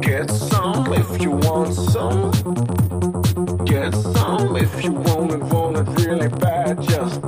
Get some if you want some. Get some if you want it, want it really bad. Just